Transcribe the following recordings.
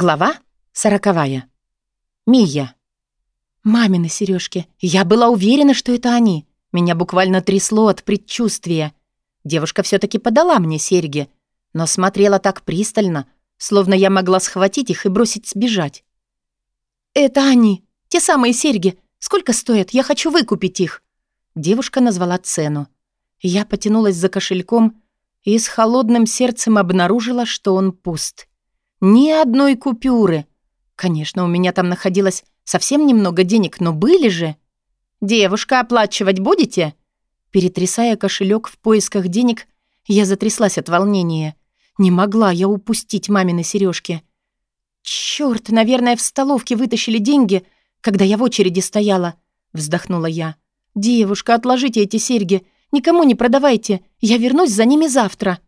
Глава сороковая. Мия. Мамины сережки. Я была уверена, что это они. Меня буквально трясло от предчувствия. Девушка все таки подала мне серьги, но смотрела так пристально, словно я могла схватить их и бросить сбежать. «Это они. Те самые серьги. Сколько стоят? Я хочу выкупить их». Девушка назвала цену. Я потянулась за кошельком и с холодным сердцем обнаружила, что он пуст. Ни одной купюры. Конечно, у меня там находилось совсем немного денег, но были же. «Девушка, оплачивать будете?» Перетрясая кошелек в поисках денег, я затряслась от волнения. Не могла я упустить мамины сережки. Черт, наверное, в столовке вытащили деньги, когда я в очереди стояла», — вздохнула я. «Девушка, отложите эти серьги. Никому не продавайте. Я вернусь за ними завтра».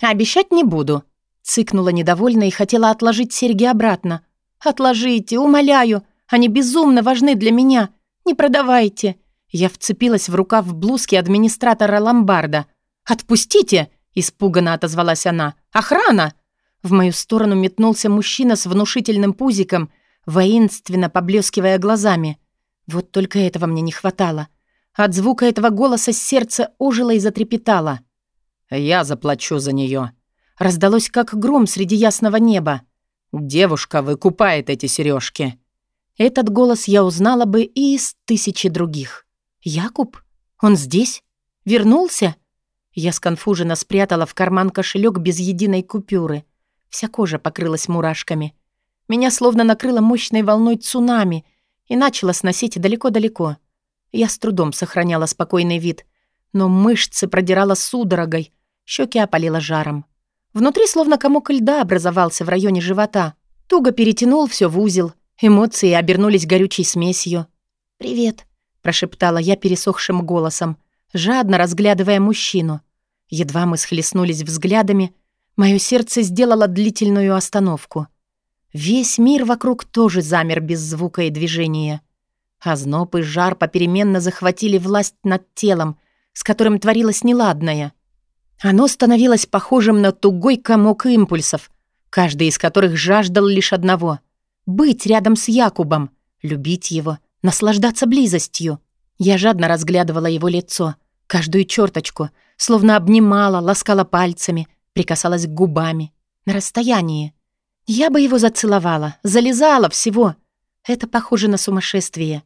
«Обещать не буду», Цыкнула недовольно и хотела отложить серьги обратно. «Отложите, умоляю, они безумно важны для меня. Не продавайте». Я вцепилась в рукав блузки администратора ломбарда. «Отпустите!» — испуганно отозвалась она. «Охрана!» В мою сторону метнулся мужчина с внушительным пузиком, воинственно поблескивая глазами. Вот только этого мне не хватало. От звука этого голоса сердце ожило и затрепетало. «Я заплачу за нее, раздалось как гром среди ясного неба. «Девушка выкупает эти сережки. Этот голос я узнала бы и из тысячи других. «Якуб? Он здесь? Вернулся?» Я сконфуженно спрятала в карман кошелек без единой купюры. Вся кожа покрылась мурашками. Меня словно накрыло мощной волной цунами и начало сносить далеко-далеко. Я с трудом сохраняла спокойный вид, но мышцы продирала судорогой, щеки опалило жаром. Внутри словно комок льда образовался в районе живота. Туго перетянул все в узел. Эмоции обернулись горючей смесью. «Привет», — прошептала я пересохшим голосом, жадно разглядывая мужчину. Едва мы схлестнулись взглядами, мое сердце сделало длительную остановку. Весь мир вокруг тоже замер без звука и движения. Озноб и жар попеременно захватили власть над телом, с которым творилось неладное — оно становилось похожим на тугой комок импульсов, каждый из которых жаждал лишь одного — быть рядом с Якубом, любить его, наслаждаться близостью. Я жадно разглядывала его лицо, каждую черточку, словно обнимала, ласкала пальцами, прикасалась к губами, на расстоянии. Я бы его зацеловала, залезала всего. Это похоже на сумасшествие.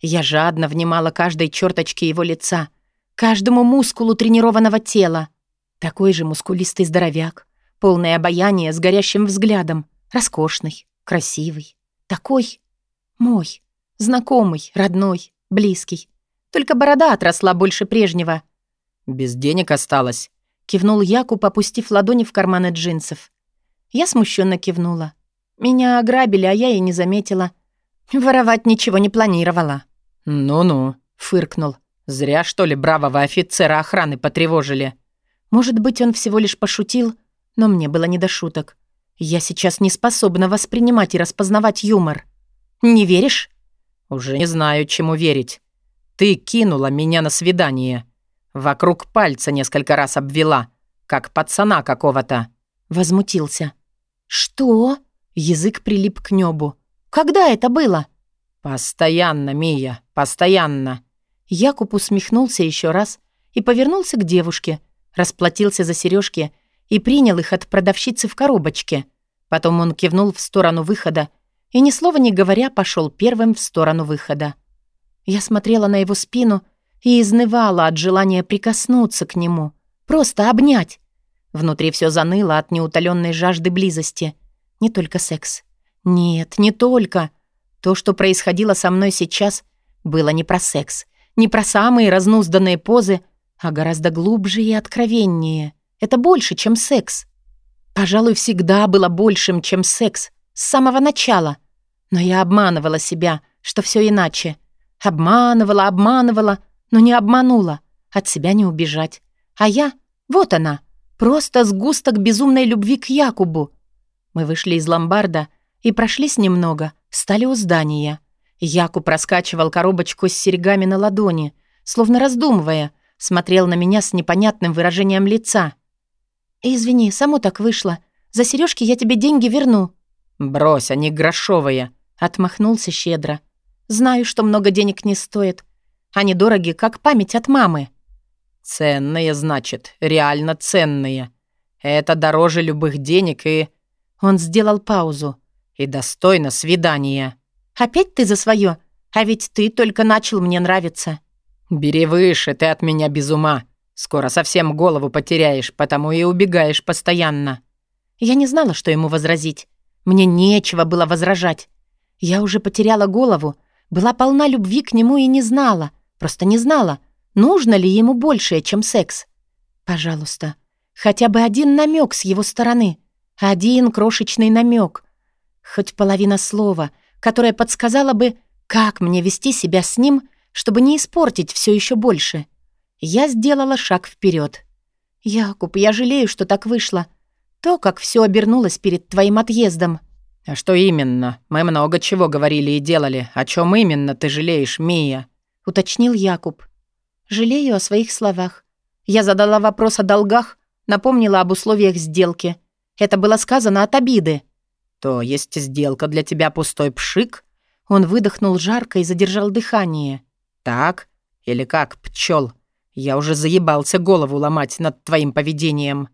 Я жадно внимала каждой черточке его лица, каждому мускулу тренированного тела. Такой же мускулистый здоровяк, полное обаяние с горящим взглядом, роскошный, красивый. Такой мой, знакомый, родной, близкий. Только борода отросла больше прежнего. «Без денег осталось», — кивнул Якуб, опустив ладони в карманы джинсов. Я смущенно кивнула. Меня ограбили, а я и не заметила. Воровать ничего не планировала. «Ну-ну», — фыркнул. «Зря, что ли, бравого офицера охраны потревожили». Может быть, он всего лишь пошутил, но мне было не до шуток. Я сейчас не способна воспринимать и распознавать юмор. Не веришь? Уже не знаю, чему верить. Ты кинула меня на свидание. Вокруг пальца несколько раз обвела, как пацана какого-то. Возмутился. Что? Язык прилип к небу. Когда это было? Постоянно, Мия, постоянно. Якуб усмехнулся еще раз и повернулся к девушке, расплатился за сережки и принял их от продавщицы в коробочке. Потом он кивнул в сторону выхода и, ни слова не говоря, пошел первым в сторону выхода. Я смотрела на его спину и изнывала от желания прикоснуться к нему, просто обнять. Внутри все заныло от неутоленной жажды близости. Не только секс. Нет, не только. То, что происходило со мной сейчас, было не про секс, не про самые разнузданные позы, а гораздо глубже и откровеннее. Это больше, чем секс. Пожалуй, всегда было большим, чем секс, с самого начала. Но я обманывала себя, что все иначе. Обманывала, обманывала, но не обманула. От себя не убежать. А я, вот она, просто сгусток безумной любви к Якубу. Мы вышли из ломбарда и прошлись немного, стали у здания. Якуб раскачивал коробочку с серьгами на ладони, словно раздумывая — смотрел на меня с непонятным выражением лица. «Извини, само так вышло. За сережки я тебе деньги верну». «Брось, они грошовые», — отмахнулся щедро. «Знаю, что много денег не стоит. Они дороги, как память от мамы». «Ценные, значит, реально ценные. Это дороже любых денег и...» Он сделал паузу. «И достойно свидания». «Опять ты за свое? А ведь ты только начал мне нравиться». «Бери выше, ты от меня без ума. Скоро совсем голову потеряешь, потому и убегаешь постоянно». Я не знала, что ему возразить. Мне нечего было возражать. Я уже потеряла голову, была полна любви к нему и не знала, просто не знала, нужно ли ему большее, чем секс. Пожалуйста, хотя бы один намек с его стороны. Один крошечный намек. Хоть половина слова, которое подсказала бы, как мне вести себя с ним, чтобы не испортить все еще больше. Я сделала шаг вперед. «Якуб, я жалею, что так вышло. То, как все обернулось перед твоим отъездом». «А что именно? Мы много чего говорили и делали. О чем именно ты жалеешь, Мия?» — уточнил Якуб. «Жалею о своих словах. Я задала вопрос о долгах, напомнила об условиях сделки. Это было сказано от обиды». «То есть сделка для тебя пустой пшик?» Он выдохнул жарко и задержал дыхание. «Так? Или как, пчел? Я уже заебался голову ломать над твоим поведением».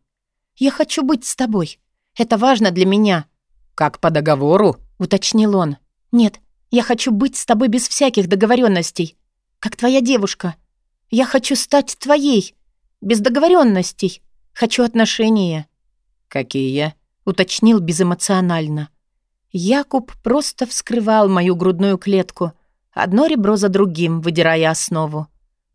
«Я хочу быть с тобой. Это важно для меня». «Как по договору?» — уточнил он. «Нет, я хочу быть с тобой без всяких договоренностей. Как твоя девушка. Я хочу стать твоей. Без договоренностей. Хочу отношения». «Какие?» — уточнил безэмоционально. Якуб просто вскрывал мою грудную клетку, одно ребро за другим, выдирая основу.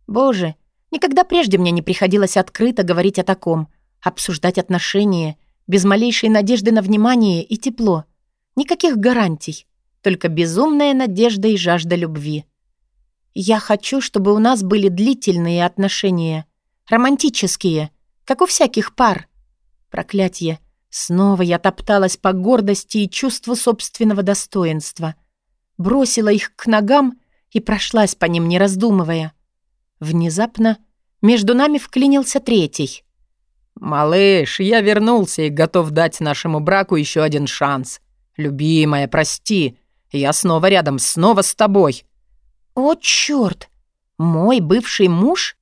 Боже, никогда прежде мне не приходилось открыто говорить о таком, обсуждать отношения, без малейшей надежды на внимание и тепло. Никаких гарантий, только безумная надежда и жажда любви. Я хочу, чтобы у нас были длительные отношения, романтические, как у всяких пар. Проклятье. Снова я топталась по гордости и чувству собственного достоинства. Бросила их к ногам и прошлась по ним, не раздумывая. Внезапно между нами вклинился третий. «Малыш, я вернулся и готов дать нашему браку еще один шанс. Любимая, прости. Я снова рядом, снова с тобой». «О, чёрт! Мой бывший муж?